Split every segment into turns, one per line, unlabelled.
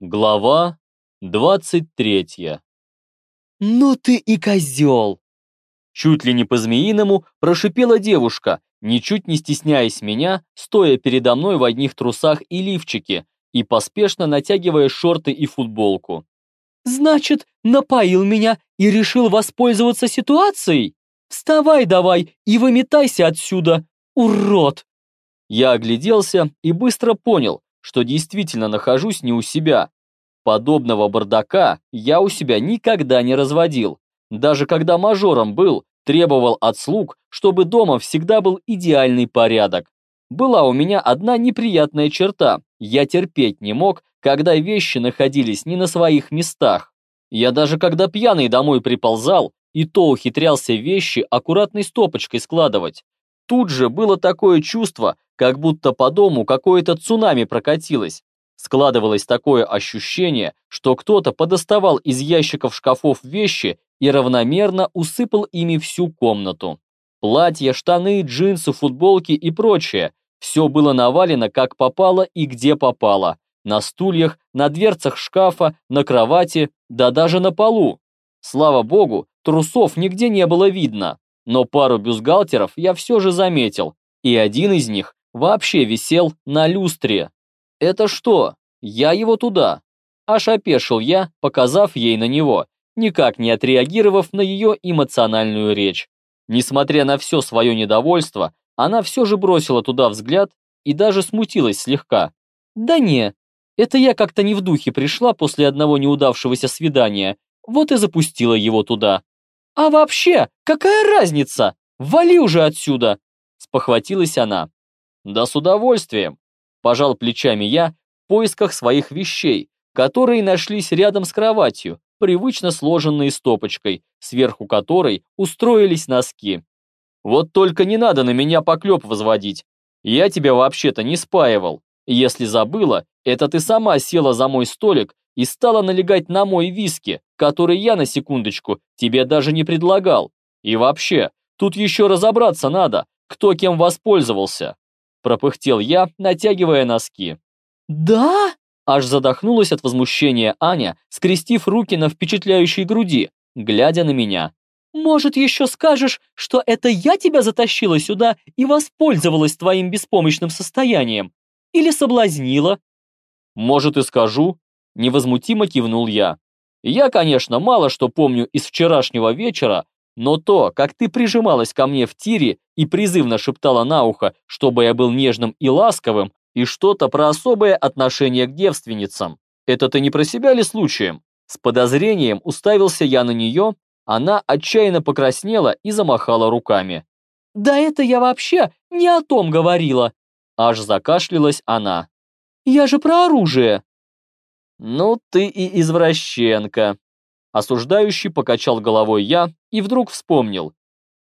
Глава 23
«Ну ты и козел!»
Чуть ли не по-змеиному прошипела девушка, ничуть не стесняясь меня, стоя передо мной в одних трусах и лифчике и поспешно натягивая шорты и футболку.
«Значит, напоил меня и решил воспользоваться ситуацией? Вставай давай и выметайся отсюда, урод!»
Я огляделся и быстро понял, что действительно нахожусь не у себя. Подобного бардака я у себя никогда не разводил. Даже когда мажором был, требовал от слуг, чтобы дома всегда был идеальный порядок. Была у меня одна неприятная черта. Я терпеть не мог, когда вещи находились не на своих местах. Я даже когда пьяный домой приползал, и то ухитрялся вещи аккуратной стопочкой складывать. Тут же было такое чувство, как будто по дому какое-то цунами прокатилось. Складывалось такое ощущение, что кто-то подоставал из ящиков шкафов вещи и равномерно усыпал ими всю комнату. Платья, штаны, джинсы, футболки и прочее. Все было навалено как попало и где попало. На стульях, на дверцах шкафа, на кровати, да даже на полу. Слава богу, трусов нигде не было видно. Но пару бюстгальтеров я все же заметил, и один из них вообще висел на люстре. «Это что? Я его туда?» Аж опешил я, показав ей на него, никак не отреагировав на ее эмоциональную речь. Несмотря на все свое недовольство, она все же бросила туда взгляд и даже смутилась слегка. «Да не, это я как-то не в духе пришла после одного неудавшегося свидания, вот и запустила его туда». «А вообще, какая разница? Вали уже отсюда!» Спохватилась она. «Да с удовольствием!» Пожал плечами я в поисках своих вещей, которые нашлись рядом с кроватью, привычно сложенные стопочкой, сверху которой устроились носки. Вот только не надо на меня поклеп возводить. Я тебя вообще-то не спаивал. Если забыла, это ты сама села за мой столик и стала налегать на мой виски, который я на секундочку тебе даже не предлагал. И вообще, тут еще разобраться надо, кто кем воспользовался пропыхтел я, натягивая носки.
«Да?»
Аж задохнулась от возмущения Аня, скрестив руки на впечатляющей груди, глядя на меня.
«Может, еще скажешь, что это я тебя затащила сюда и воспользовалась твоим беспомощным состоянием? Или соблазнила?»
«Может, и скажу», — невозмутимо кивнул я. «Я, конечно, мало что помню из вчерашнего вечера, но то, как ты прижималась ко мне в тире и призывно шептала на ухо, чтобы я был нежным и ласковым, и что-то про особое отношение к девственницам. Это ты не про себя ли случаем? С подозрением уставился я на нее, она отчаянно покраснела и замахала руками.
«Да это я вообще не о том говорила!»
Аж закашлялась она.
«Я же про оружие!»
«Ну ты и извращенка!» Осуждающий покачал головой я и вдруг вспомнил.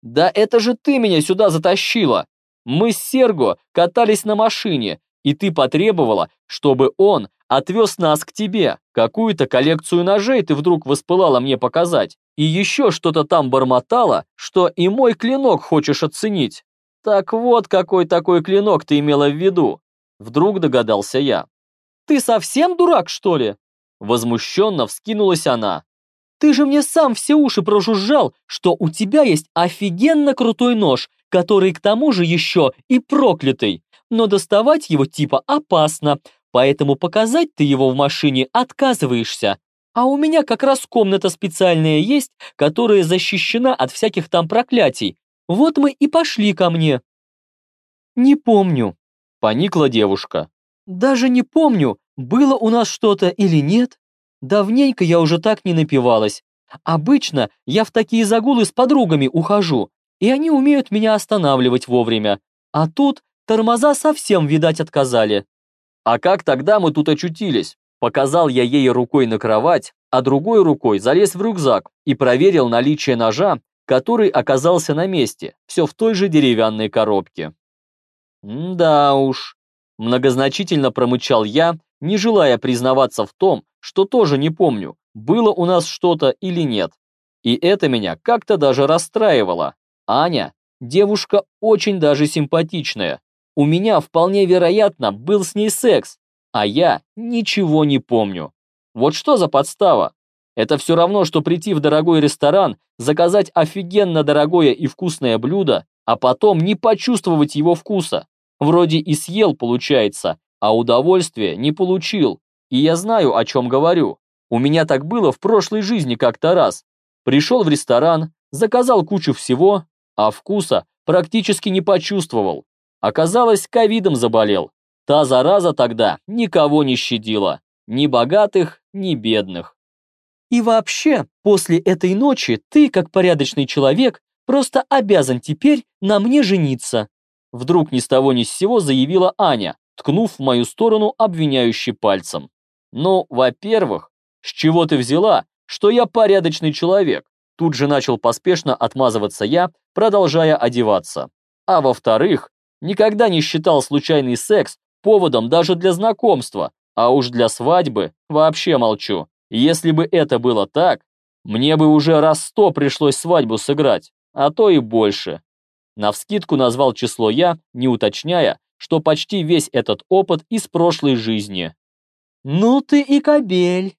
«Да это же ты меня сюда затащила! Мы с Серго катались на машине, и ты потребовала, чтобы он отвез нас к тебе. Какую-то коллекцию ножей ты вдруг воспылала мне показать. И еще что-то там бормотала, что и мой клинок хочешь оценить. Так вот, какой такой клинок ты имела в виду. Вдруг догадался я.
Ты совсем дурак, что ли?
Возмущенно вскинулась она.
Ты же мне сам все уши прожужжал, что у тебя есть офигенно крутой нож, который к тому же еще и проклятый. Но доставать его типа опасно, поэтому показать ты его в машине отказываешься. А у меня как раз комната специальная есть, которая защищена от всяких там проклятий. Вот мы и пошли ко мне. Не помню.
Поникла девушка.
Даже не помню, было у нас что-то или нет. Давненько я уже так не напивалась. Обычно я в такие загулы с подругами ухожу, и они умеют меня останавливать вовремя. А тут тормоза совсем, видать, отказали.
А как тогда мы тут очутились? Показал я ей рукой на кровать, а другой рукой залез в рюкзак и проверил наличие ножа, который оказался на месте, все в той же деревянной коробке. «Да уж», – многозначительно промычал я, не желая признаваться в том, что тоже не помню, было у нас что-то или нет. И это меня как-то даже расстраивало. Аня – девушка очень даже симпатичная. У меня вполне вероятно был с ней секс. а я ничего не помню. Вот что за подстава? Это все равно, что прийти в дорогой ресторан, заказать офигенно дорогое и вкусное блюдо, а потом не почувствовать его вкуса. Вроде и съел, получается, а удовольствия не получил. И я знаю, о чем говорю. У меня так было в прошлой жизни как-то раз. Пришел в ресторан, заказал кучу всего, а вкуса практически не почувствовал. Оказалось, ковидом заболел. Та зараза тогда никого не щадила. Ни богатых, ни бедных.
И вообще, после этой ночи ты, как порядочный человек, просто обязан теперь на мне жениться.
Вдруг ни с того ни с сего заявила Аня, ткнув в мою сторону обвиняющий пальцем. Ну, во-первых, с чего ты взяла, что я порядочный человек? Тут же начал поспешно отмазываться я, продолжая одеваться. А во-вторых, никогда не считал случайный секс поводом даже для знакомства, а уж для свадьбы вообще молчу. Если бы это было так, мне бы уже раз сто пришлось свадьбу сыграть, а то и больше. Навскидку назвал число я, не уточняя, что почти весь этот опыт из прошлой жизни.
«Ну ты и кобель!»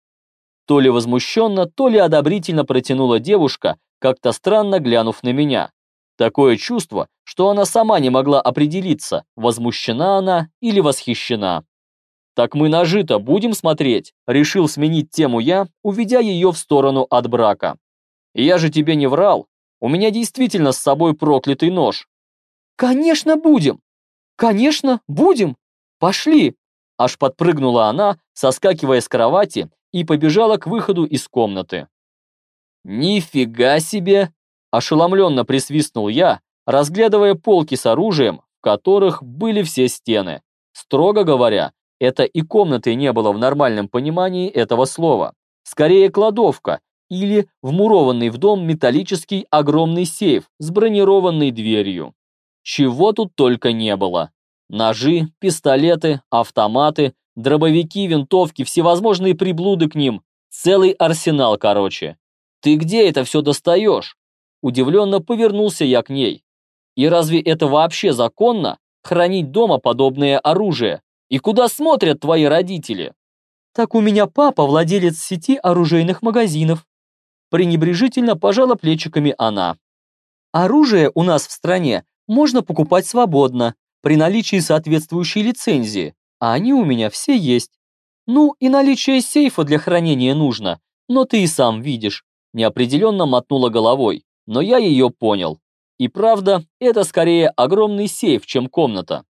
То ли возмущенно, то ли одобрительно протянула девушка, как-то странно глянув на меня. Такое чувство, что она сама не могла определиться, возмущена она или восхищена. «Так мы на жито будем смотреть?» Решил сменить тему я, уведя ее в сторону от брака. «Я же тебе не врал, у меня действительно с собой проклятый нож».
«Конечно будем! Конечно будем! Пошли!»
Аж подпрыгнула она, соскакивая с кровати и побежала к выходу из комнаты. «Нифига себе!» – ошеломленно присвистнул я, разглядывая полки с оружием, в которых были все стены. Строго говоря, это и комнаты не было в нормальном понимании этого слова. Скорее кладовка, или вмурованный в дом металлический огромный сейф с бронированной дверью. Чего тут только не было. Ножи, пистолеты, автоматы, дробовики, винтовки, всевозможные приблуды к ним. Целый арсенал, короче. Ты где это все достаешь? Удивленно повернулся я к ней. И разве это вообще законно, хранить дома подобное оружие? И куда смотрят твои родители?
Так у меня папа владелец сети оружейных магазинов пренебрежительно пожала плечиками она. Оружие у нас в стране можно покупать свободно, при наличии соответствующей лицензии, а они у меня все есть. Ну и наличие сейфа для хранения нужно, но ты и сам видишь. Неопределенно мотнула головой, но я ее понял. И правда, это скорее огромный сейф, чем комната.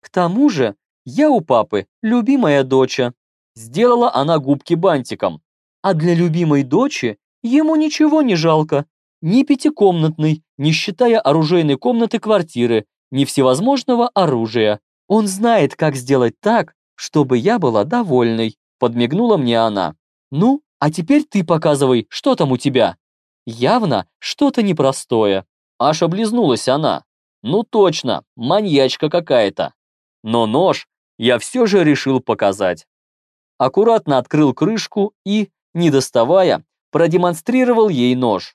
К тому же, я у папы любимая доча. Сделала она губки бантиком. А для любимой дочи Ему ничего не жалко. Ни пятикомнатной, не считая оружейной комнаты квартиры, ни всевозможного оружия. Он знает, как сделать так, чтобы я была довольной. Подмигнула мне она. Ну, а теперь ты показывай, что там у тебя. Явно что-то непростое.
Аж облизнулась она. Ну точно, маньячка какая-то. Но нож я все же решил показать. Аккуратно открыл крышку и, не доставая, продемонстрировал ей нож.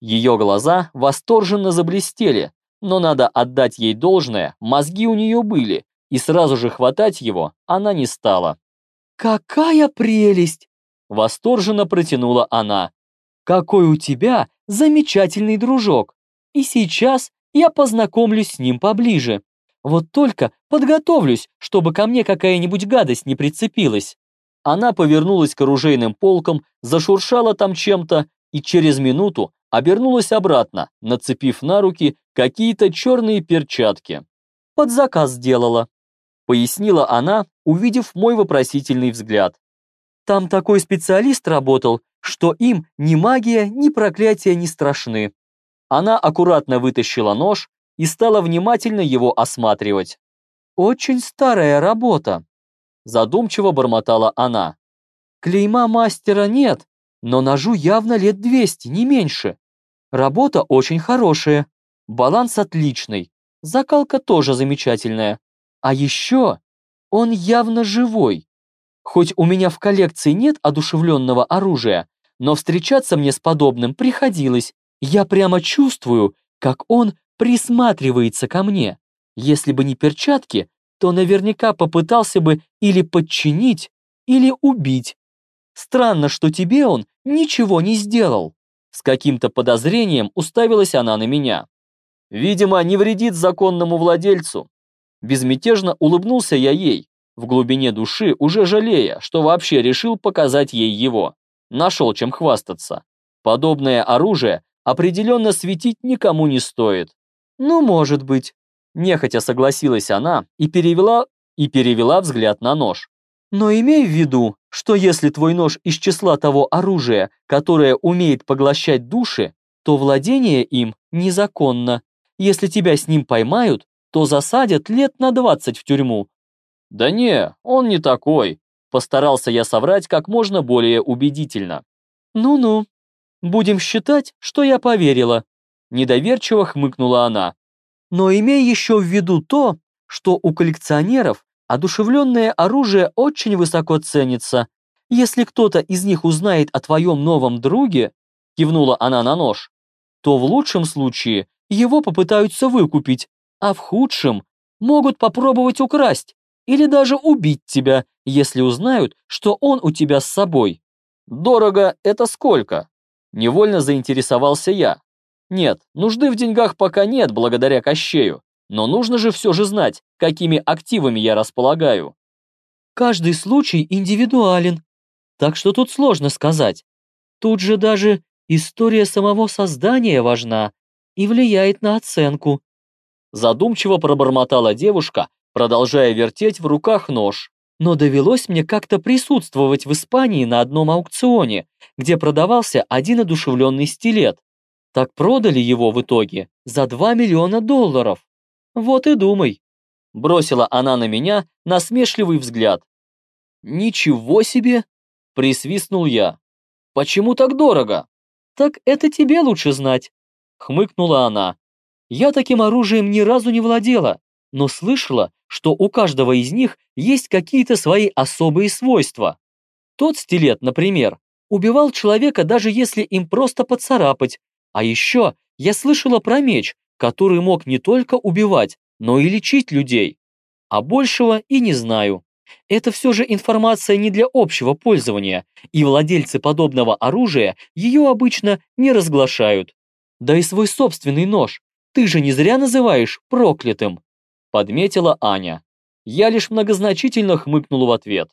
Ее глаза восторженно заблестели, но надо отдать ей должное, мозги у нее были, и сразу же хватать его она не стала.
«Какая прелесть!» – восторженно протянула она. «Какой у тебя замечательный дружок! И сейчас я познакомлюсь с ним поближе. Вот только подготовлюсь, чтобы ко мне какая-нибудь гадость не прицепилась».
Она повернулась к оружейным полкам, зашуршала там чем-то и через минуту обернулась обратно, нацепив на руки какие-то черные перчатки.
«Под заказ сделала», — пояснила она, увидев мой вопросительный взгляд. «Там такой специалист работал, что им ни магия, ни проклятия не страшны».
Она аккуратно вытащила нож и стала внимательно его осматривать.
«Очень старая работа»,
задумчиво бормотала она.
Клейма мастера нет, но ножу явно лет 200, не меньше. Работа очень хорошая, баланс отличный, закалка тоже замечательная. А еще он явно живой. Хоть у меня в коллекции нет одушевленного оружия, но встречаться мне с подобным приходилось. Я прямо чувствую, как он присматривается ко мне. Если бы не перчатки, то наверняка попытался бы или подчинить, или убить. Странно, что тебе он ничего не сделал. С каким-то подозрением уставилась она на меня. Видимо, не вредит законному владельцу. Безмятежно улыбнулся я ей, в глубине души уже жалея, что вообще решил показать ей его. Нашел чем хвастаться. Подобное оружие определенно светить никому не стоит. Ну, может быть. Нехотя согласилась она и перевела, и перевела взгляд на нож. Но имей в виду, что если твой нож из числа того оружия, которое умеет поглощать души, то владение им незаконно. Если тебя с ним поймают, то засадят лет на 20 в тюрьму.
Да не, он не такой. Постарался я соврать как можно более убедительно.
Ну-ну, будем считать, что я поверила. Недоверчиво хмыкнула она. Но имей еще в виду то, что у коллекционеров одушевленное оружие очень высоко ценится. Если кто-то из них узнает о твоем новом друге, кивнула она на нож, то в лучшем случае его попытаются выкупить, а в худшем могут попробовать украсть или даже убить тебя, если узнают, что он у тебя с собой.
Дорого это сколько? Невольно заинтересовался я. Нет, нужды в деньгах пока нет, благодаря Кощею. Но нужно же все же знать, какими активами я располагаю.
Каждый случай индивидуален, так что тут сложно сказать. Тут же даже история самого создания важна и влияет на оценку.
Задумчиво пробормотала девушка, продолжая вертеть в руках нож.
Но довелось мне как-то присутствовать в Испании на одном аукционе, где продавался один одушевленный стилет. Так продали его в итоге за 2 миллиона долларов. Вот и думай.
Бросила она на меня насмешливый взгляд. Ничего себе! Присвистнул я. Почему так дорого?
Так это тебе лучше знать. Хмыкнула она. Я таким оружием ни разу не владела, но слышала, что у каждого из них есть какие-то свои особые свойства. Тот стилет, например, убивал человека, даже если им просто поцарапать. А еще я слышала про меч, который мог не только убивать, но и лечить людей. А большего и не знаю. Это все же информация не для общего пользования, и владельцы подобного оружия ее обычно не разглашают. Да и свой собственный нож ты же не зря называешь проклятым, подметила Аня. Я лишь многозначительно хмыкнул в ответ.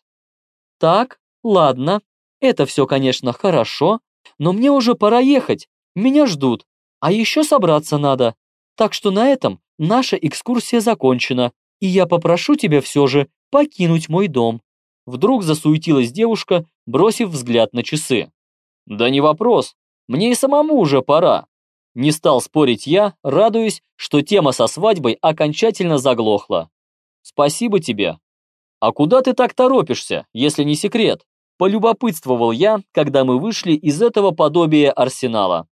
Так, ладно, это все, конечно, хорошо, но мне уже пора ехать, меня ждут, а еще собраться надо. Так что на этом наша экскурсия закончена, и я попрошу тебя все же покинуть мой дом». Вдруг засуетилась девушка, бросив взгляд на часы.
«Да не вопрос, мне и самому уже пора». Не стал спорить я, радуясь, что тема со свадьбой окончательно заглохла. «Спасибо тебе». «А куда ты так торопишься, если не секрет?» Полюбопытствовал я, когда мы вышли из этого подобия арсенала.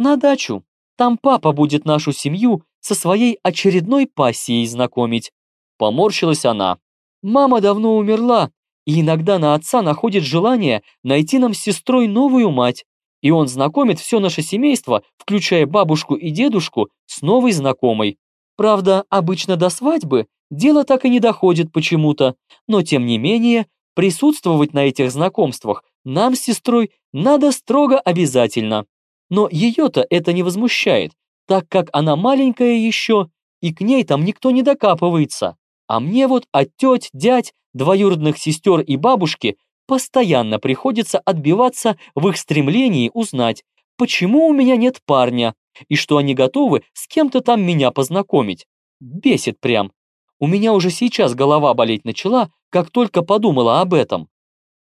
«На дачу», там папа будет нашу семью со своей очередной пассией знакомить. Поморщилась она. Мама давно умерла, и иногда на отца находит желание найти нам с сестрой новую мать. И он знакомит все наше семейство, включая бабушку и дедушку, с новой знакомой. Правда, обычно до свадьбы дело так и не доходит почему-то, но тем не менее присутствовать на этих знакомствах нам с сестрой надо строго обязательно. Но ее-то это не возмущает, так как она маленькая еще, и к ней там никто не докапывается. А мне вот от теть, дядь, двоюродных сестер и бабушки постоянно приходится отбиваться в их стремлении узнать, почему у меня нет парня, и что они готовы с кем-то там меня познакомить. Бесит прям. У меня уже сейчас голова болеть начала, как только подумала об этом.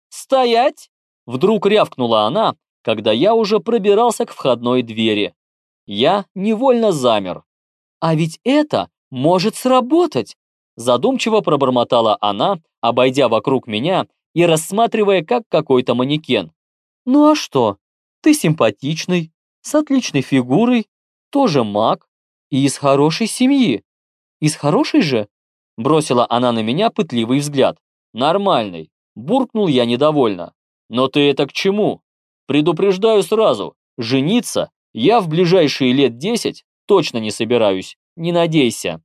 «Стоять!» Вдруг рявкнула она, когда я уже пробирался к входной двери. Я невольно замер.
«А ведь это может сработать!» Задумчиво пробормотала она, обойдя вокруг меня и рассматривая как какой-то манекен. «Ну а что? Ты симпатичный, с отличной фигурой, тоже маг и из хорошей семьи. Из хорошей же?» Бросила она на меня пытливый взгляд.
«Нормальный», буркнул я недовольно. «Но ты это к чему?» Предупреждаю сразу, жениться я в ближайшие лет десять точно не собираюсь, не надейся.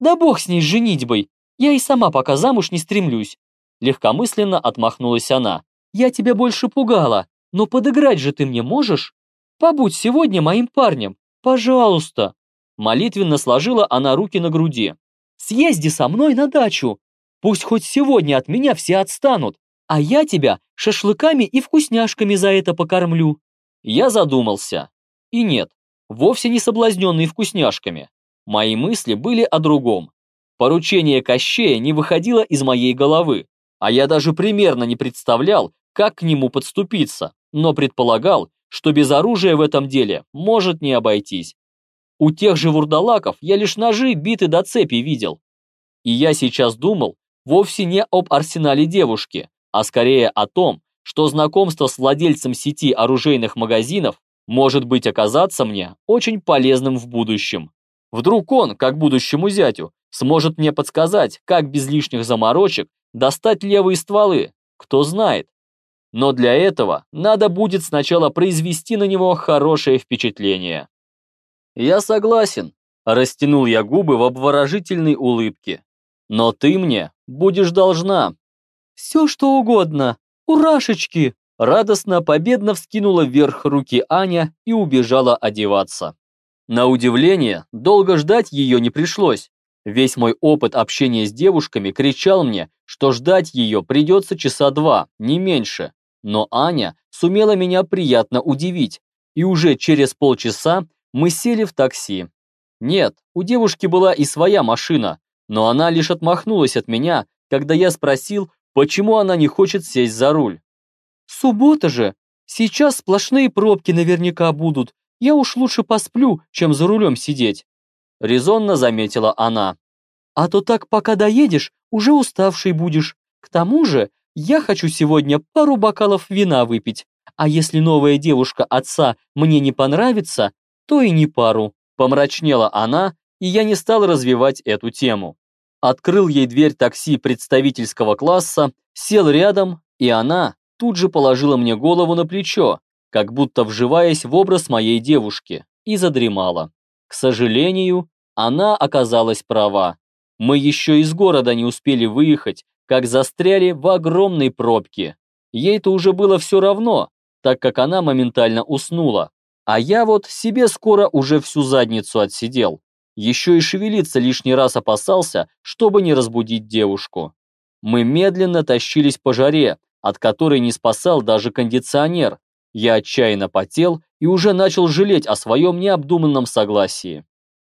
Да бог с ней женитьбой, Я и сама пока замуж не стремлюсь. Легкомысленно отмахнулась она. Я тебя больше пугала, но подыграть же ты мне можешь? Побудь сегодня моим парнем, пожалуйста. Молитвенно сложила она руки на груди. Съезди со мной на дачу. Пусть хоть сегодня от меня все отстанут, а я тебя шашлыками и вкусняшками за это покормлю. Я задумался. И нет, вовсе не соблазненный вкусняшками. Мои мысли были о другом. Поручение Кощея не выходило из моей головы, а я даже примерно не представлял, как к нему подступиться, но предполагал, что без оружия в этом деле может не обойтись. У тех же вурдалаков я лишь ножи, биты до цепи видел. И я сейчас думал вовсе не об арсенале девушки, а скорее о том, что знакомство с владельцем сети оружейных магазинов может быть оказаться мне очень полезным в будущем. Вдруг он, как будущему зятю, сможет мне подсказать, как без лишних заморочек достать левые стволы, кто знает. Но для этого надо будет сначала произвести на него хорошее впечатление. Я согласен, растянул я губы в обворожительной улыбке. Но ты мне будешь должна. Все что угодно, урашечки! Радостно, победно вскинула вверх руки Аня и убежала одеваться. На удивление, долго ждать ее не пришлось. Весь мой опыт общения с девушками кричал мне, что ждать ее придется часа два, не меньше. Но Аня сумела меня приятно удивить, и уже через полчаса мы сели в такси. Нет, у девушки была и своя машина, но она лишь отмахнулась от меня, когда я спросил, почему она не хочет сесть за руль. «Суббота же! Сейчас сплошные пробки наверняка будут. Я уж лучше посплю, чем за рулем сидеть» резонно заметила она. А то так пока доедешь, уже уставший будешь. К тому же, я хочу сегодня пару бокалов вина выпить, а если новая девушка отца мне не понравится, то и не пару. Помрачнела она, и я не стал развивать эту тему. Открыл ей дверь такси представительского класса, сел рядом, и она тут же положила мне голову на плечо, как будто вживаясь в образ моей девушки, и задремала. К сожалению, она оказалась права. Мы еще из города не успели выехать, как застряли в огромной пробке. Ей-то уже было все равно, так как она моментально уснула. А я вот себе скоро уже всю задницу отсидел. Еще и шевелиться лишний раз опасался, чтобы не разбудить девушку. Мы медленно тащились по жаре, от которой не спасал даже кондиционер. Я отчаянно потел и уже начал жалеть о своем необдуманном согласии.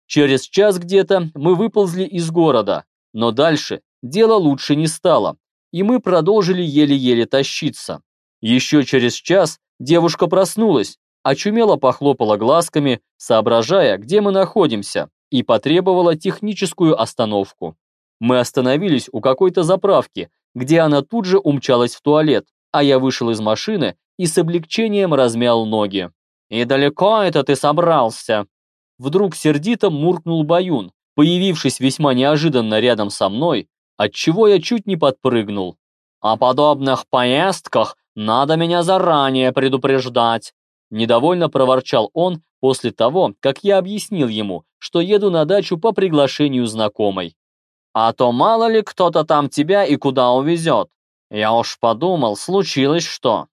Через час где-то мы выползли из города, но дальше дело лучше не стало, и мы продолжили еле-еле тащиться. Еще через час девушка проснулась, очумело похлопала глазками, соображая, где мы находимся, и потребовала техническую остановку. Мы остановились у какой-то заправки, где она тут же умчалась в туалет, а я вышел из машины и с облегчением размял ноги. «И далеко это ты собрался?» Вдруг сердито муркнул Баюн, появившись весьма неожиданно рядом со мной, отчего я чуть не подпрыгнул. «О подобных поездках надо меня заранее предупреждать!» Недовольно проворчал он после того, как я объяснил ему, что еду на дачу по приглашению знакомой. «А то мало ли кто-то там тебя и куда увезет. Я уж подумал, случилось что.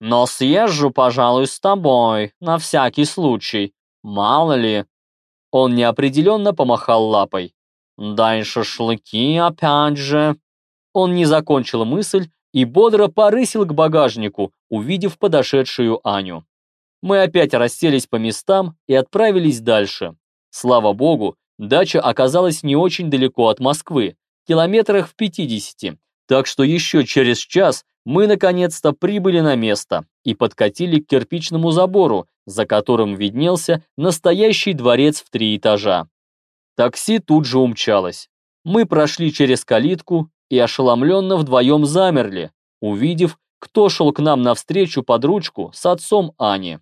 Но съезжу, пожалуй, с тобой, на всякий случай. Мало ли. Он неопределенно помахал лапой. Дай шашлыки опять же. Он не закончил мысль и бодро порысил к багажнику, увидев подошедшую Аню. Мы опять расселись по местам и отправились дальше. Слава богу, дача оказалась не очень далеко от Москвы, километрах в 50, так что еще через час мы наконец-то прибыли на место и подкатили к кирпичному забору, за которым виднелся настоящий дворец в три этажа. Такси тут же умчалось. Мы прошли через калитку и ошеломленно вдвоем замерли, увидев, кто шел к нам навстречу под ручку с отцом Ани.